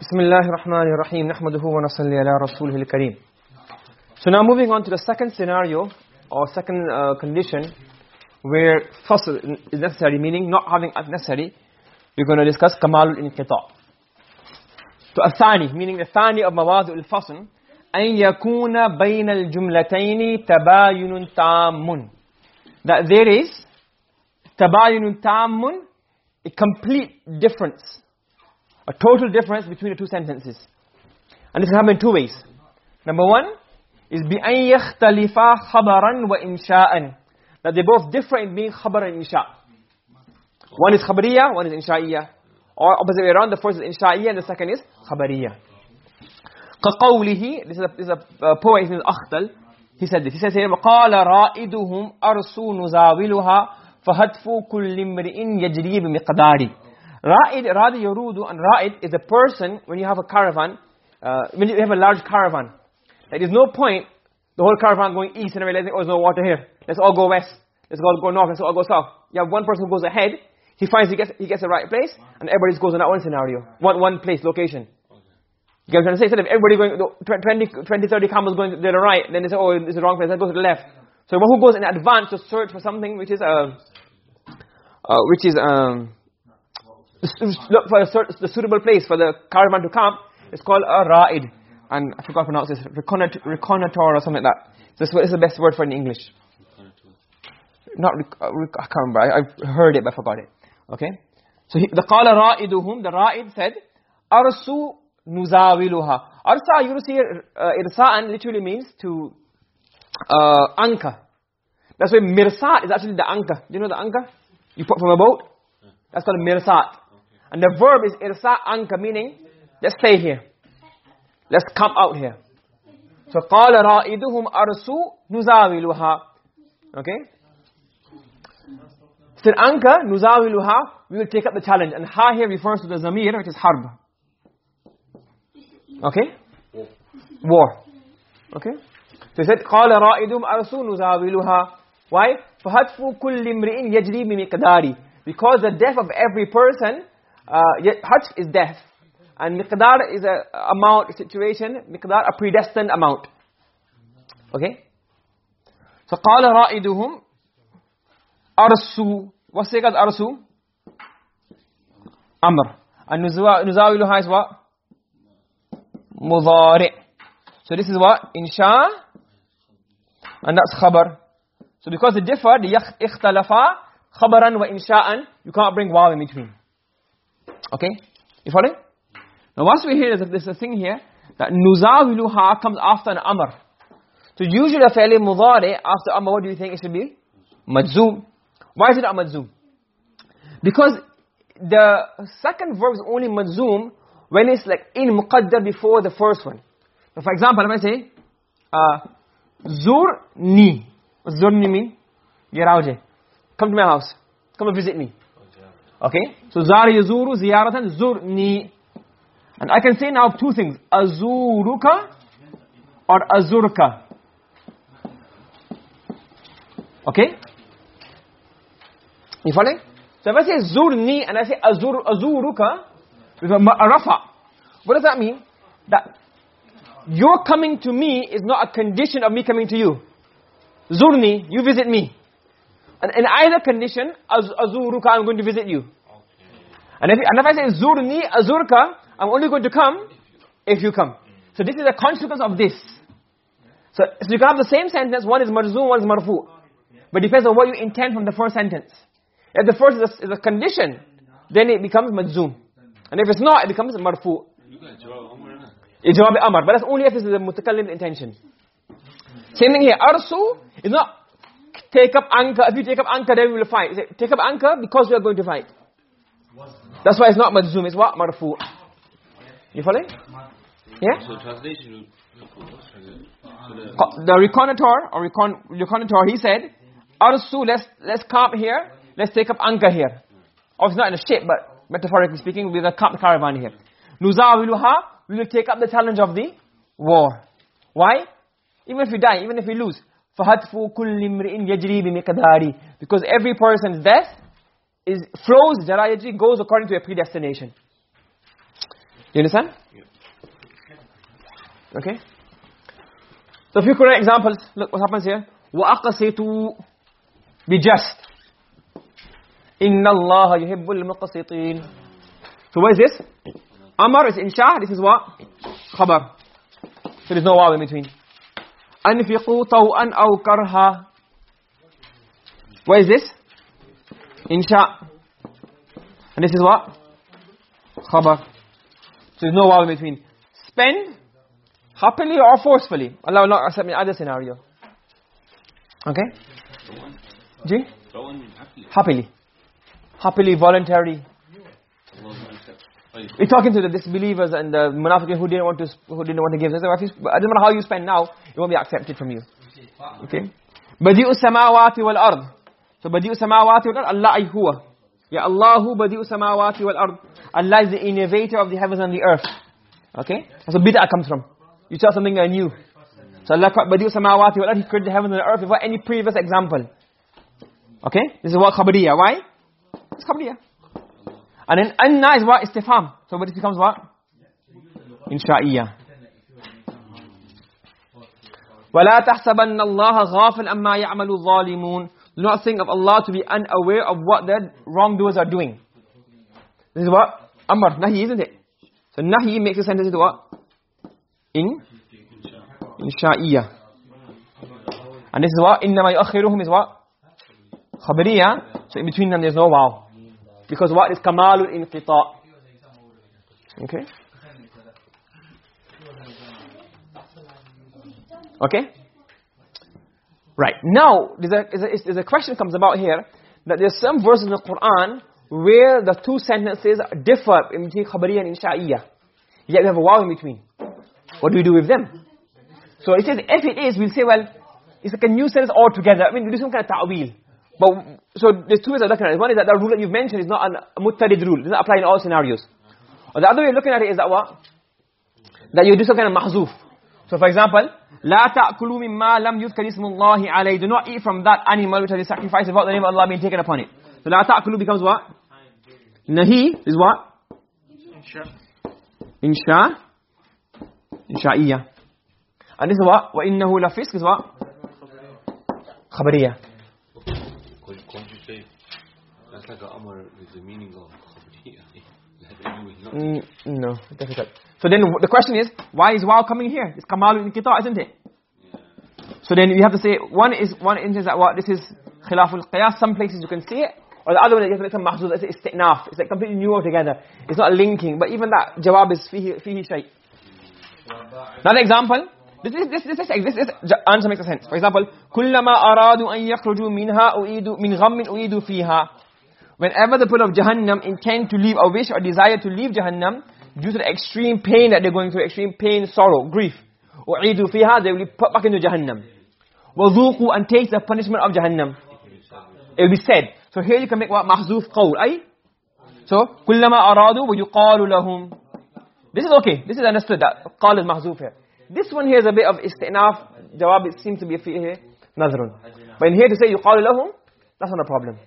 بسم الله الرحمن الرحيم نحمده ونصلي على رسوله الكريم So now moving on to the second scenario or second uh, condition where fasl is necessary meaning not having necessary we're going to discuss kamalul inqita to athani meaning the thani of mawadu al-fasl an yakuna bayna al-jumlatayn tabayun tammun that there is tabayun tammun a complete difference a total difference between the two sentences and this can happen in two ways number one is bi an yakhtalifa khabaran wa insha'an that they both differ in being khabar and insha one is khabariya one is insha'iyya or opposite way around the first is insha'iyya and the second is khabariya كقوله this is a, this is a uh, poet his name is Akhtal he said this he says here قال رائدهم أرسو نزاولها فهتفو كل امرئ يجري بمقداري Ra'id, Radi Yarudu, and Ra'id is a person, when you have a caravan, uh, when you have a large caravan, there is no point, the whole caravan going east and realizing, oh, there's no water here. Let's all go west. Let's all go north. Let's all go south. You have one person who goes ahead, he finds he gets, he gets the right place, and everybody goes in that one scenario. One, one place, location. You get what I'm trying to say? Instead of everybody going, 20, 20 30 camels going to the right, then they say, oh, is the wrong place, let's go to the left. So one who goes in advance to search for something which is, uh, uh, which is, um, look for a, the suitable place for the caravan to camp. It's called a ra'id. And I forgot to pronounce this. Reconnator or something like that. This is the best word for it in English. Not uh, I can't remember. I, have heard it but I forgot it. Okay? So he, the qala ra'iduhum the ra'id said arsu nuzawiluha. Arsa you see uh, irsa'an literally means to uh, anchor. That's why mirsat is actually the anchor. Do you know the anchor? You put from a boat? That's called mirsat and the verb is irsa anka meaning let's stay here. Let's come out here. So qala ra'iduhum arsu nuzawiluha. Okay? Said anka nuzawiluha we will take up the challenge and ha here refers to the zamir which is harb. Okay? War. Okay? So he said qala ra'idum arsu nuzawiluha. Why? فَهَتْفُ كُلِّ امْرِئٍ يَجْرِي بِمِقْدَارِ Because the death of every person uh, Hajj is death. And miqdar is a amount, a situation, miqdar, a predestined amount. Okay? So, قال رائدهم أرسو What's the أرسو? Amr. And نزاولها is what? مضارع. So this is what? Insha. And that's khabar. So because they differ, the ikhtalafa, khabaran wa insha'an, you can't bring waw in between. Okay? You follow? Now once we hear is that there's a thing here, that nuzawiluha comes after an amr. So usually a fairly mudari after amr, what do you think it should be? Majzoom. Why is it majzoom? Because the second verb is only majzoom when it's like in muqaddar before the first one. So for example, if I say, uh, Zurni. What does Zurni mean? Get Come to my house. Come and visit me. Okay? So zara yazuru ziyaratan zurni. And I can say now two things. Azuruka or azurka. Okay? You following? So if I say zurni and I say azur, azuruka with a rafa, what does that mean? That your coming to me is not a condition of me coming to you. Zurni, you visit me. And in either condition, az azuruka, I'm going to visit you. And if, and if I say zurni, azurka, I'm only going to come if you come. So this is a consequence of this. So, so you can have the same sentence, one is majzoom, one is marfu. But it depends on what you intend from the first sentence. If the first is a, is a condition, then it becomes majzoom. And if it's not, it becomes marfu. It's jawab amr. But that's only if it's a mutakallim intention. Same thing here. Arsu is not take up anchor. If you take up anchor, then we will fight. Take up anchor because we are going to fight. That's why it's not majzoom. It's what? Marfu. You following? Yeah? So translation the reconnator or recon reconnator he said arsu let's let's camp here let's take up anchor here obviously not in a ship but metaphorically speaking we with a camp caravan here nuzawiluha we will take up the challenge of the war why even if we die even if we lose فَهَتْفُ كُلِّ امْرِئٍ يَجْرِي بِمِقْدَارِ Because every person's death is flows, jarayaji, goes according to a predestination. you understand okay so a few Quran examples look what happens here وَأَقْسِطُوا be just إِنَّ اللَّهَ يُحِبُّ الْمُقْسِطِينَ so what is this amar is insha this is what khabar so there's no waw in between anfiqu taw'an aw karha what is this? Insha. And this is what? Khabar. So there's no waw in between. Spend happily or forcefully. Allah will not accept me other scenario. Okay? Ji? Happily. Happily. Voluntary we're talking to the disbelievers and the munafiqin who didn't want to who didn't want to give. Said, it doesn't matter how you spend now, it won't be accepted from you. Okay? Badi'u samawati wal ard. So badi'u samawati wal ard, Allah huwa. Ya Allahu badi'u samawati wal ard. Allah is the innovator of the heavens and the earth. Okay? That's where bid'ah comes from. You tell something new. So Allah badi'u samawati wal ard, He created the heavens and the earth without any previous example. Okay? This is what khabariyah. Why? It's khabariyah. And then anna is what? Istifham. So what it becomes what? Insha'iyya. وَلَا تَحْسَبَنَّ اللَّهَ غَافِلْ أَمَّا يَعْمَلُ الظَّالِمُونَ Do not think of Allah to be unaware of what the wrongdoers are doing. This is what? Amr, nahi, isn't it? So nahi makes a sentence into what? In? Insha'iyya. And this is what? إِنَّمَا يُأَخِّرُهُمْ is what? Khabariyah. So in between them there's no wow. Because what is kamalul inqita? Okay? Okay? Right. Now, there's a, a, a question comes about here that there's some verses in the Quran where the two sentences differ in between khabariya and insha'iyya. Yet we have a wow in between. What do we do with them? So it says, if it is, we'll say, well, it's like a new sentence altogether. I mean, we do some kind of ta'wil. But, so there's two ways of looking at it. One is that the rule that you've mentioned is not a muttarid rule. It doesn't apply in all scenarios. Or the other way of looking at it is that what? That you do some kind of mahzuf. So for example, لا تأكلوا مما لم يذكر اسم الله عليه. Do not eat from that animal which has been sacrificed without the name of Allah being taken upon it. So لا تأكلوا becomes what? Nahi is what? Insha. Insha. Insha'iyya. And this is what? وَإِنَّهُ لَفِسْكِ is what? Khabariyah. mm, No, difficult. So then the question is, why is wow coming here? It's Kamalu Inkita, isn't it? So then you have to say, one is one instance that what, this is Khilaful Qiyas, some places you can see it, or the other one you like to make some mahzuf, it's istiqnaf, it's like completely new altogether. It's not linking, but even that jawab is fihi, fihi shay. Another example, this is this this this this answer makes sense for example kullama aradu an yakhruju minha uidu min ghammin uidu fiha whenever the people of Jahannam intend to leave or wish or desire to leave Jahannam, due to the extreme pain that they're going through, extreme pain, sorrow, grief, u'idu fiha, they will be put back into Jahannam. وَذُوقُوا and taste the punishment of Jahannam. It will be said. So here you can make what? Mahzuf qawl. Ay? So, كُلَّمَا أَرَادُوا وَيُقَالُ لَهُمْ This is okay. This is understood that qawl is mahzuf here. This one here is a bit of istinaf. Jawab it seems to be a here. Nazrun. But in here to say يُقَالُ لَهُمْ, that's not a problem.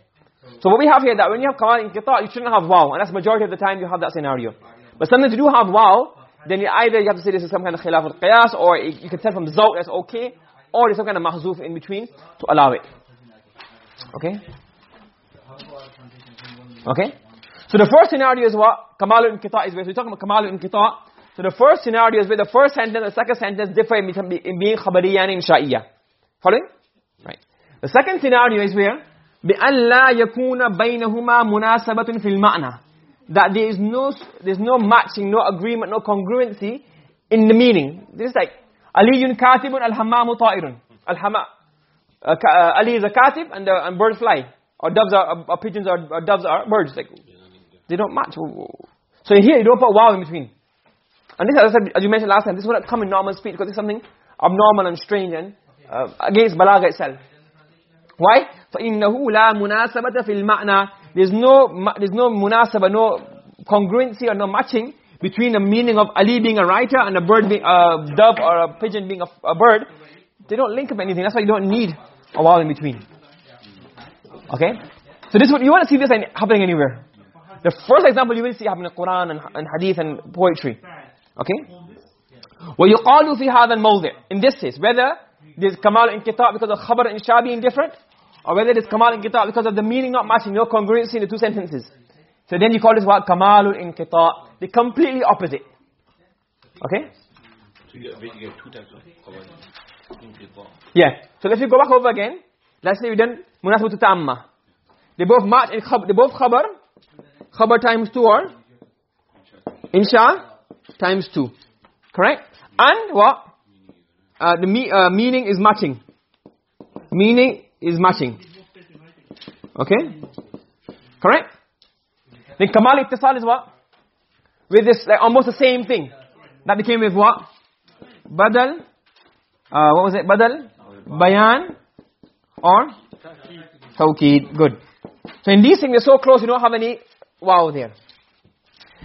So what we have here that when you have kamal inqita, you shouldn't have wow. And that's majority of the time you have that scenario. But sometimes you do have wow, then you either you have to say this is some kind of khilaf al-qiyas, or you can tell from the zawq that's okay, or there's some kind of mahzuf in between to allow it. Okay? Okay? So the first scenario is what? Kamal inqita is where. So we're talking about kamal inqita. So the first scenario is where the first sentence and the second sentence differ in being khabariya and insha'iyya. Following? Right. The second scenario is where بأن لا يكون بينهما مناسبة في المعنى that there is no there's no matching no agreement no congruency in the meaning this is like Ali katib al-hammam ta'irun al-hama uh, uh, Ali is a katib and, uh, and birds fly or doves are or pigeons are or doves are birds like they don't match so here you don't put wow in between and this as, I said, as you mentioned last time this would not come in normal speech because it's something abnormal and strange and uh, against balagha itself why فإنه لا مناسبة في المعنى there's no there's no munasaba no congruency or no matching between the meaning of Ali being a writer and a bird being a dove or a pigeon being a, a bird they don't link up anything that's why you don't need a wall in between okay so this what you want to see this happening anywhere The first example you will see happen in Quran and, and Hadith and poetry. Okay? ويقال في هذا الموضع in this case whether there's kamal inqita because of khabar and insha being different or whether it is kamal inqita because of the meaning not matching no congruency in the two sentences. So then you call this what kamalul inqita the completely opposite. Okay? So you get, you two types of khabar. Inqita. yeah. So let's go back over again. Let's say we done munasabatu tamma they both match in khabar they both khabar. Khabar times 2 or? Insha times 2 correct? And what? Uh, the me, uh, meaning is matching. Meaning is matching. Okay? Correct? Then kamal ittisal is what? With this like almost the same thing. That became with what? Badal uh, what was it? Badal? Bayan or tawkid good. So in these things they're so close you don't have any wow there.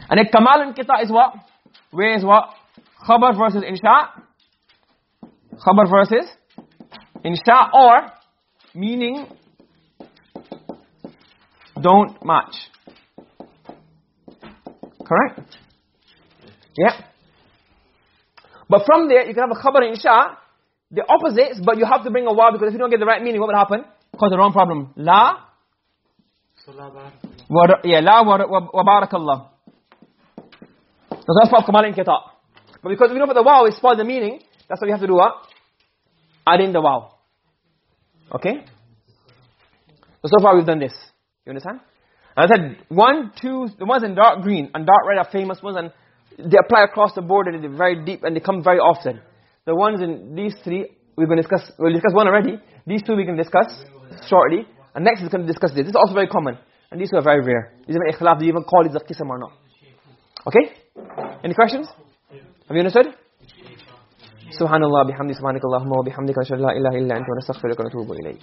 And then kamal inqita is what? Where is what? Khabar versus insha. Khabar versus insha or meaning don't match correct? Yeah. But from there you can have a khabar and insha the opposites but you have to bring a wa because if you don't get the right meaning what will happen? Cause the wrong problem. La wa yeah la wa, barakallah. So that's part of kamal inqita. But because we don't put the wow it spoils the meaning that's why we have to do what? Add in the wow okay? So so far we've done this. You understand? And i said one two the ones in dark green and dark red are famous ones and they apply across the board and they're very deep and they come very often. The ones in these three we're going to discuss we'll discuss one already. These two we can discuss shortly. And next we're going to discuss this. This is also very common. And these two are very rare. These are ikhlaf. Do you even call these a or not? Okay? Any questions? Have you understood سبحان الله بحمد سبحانك اللهم وبحمدك أشهد لا إله إلا أنت ونستغفرك ونتوب إليك.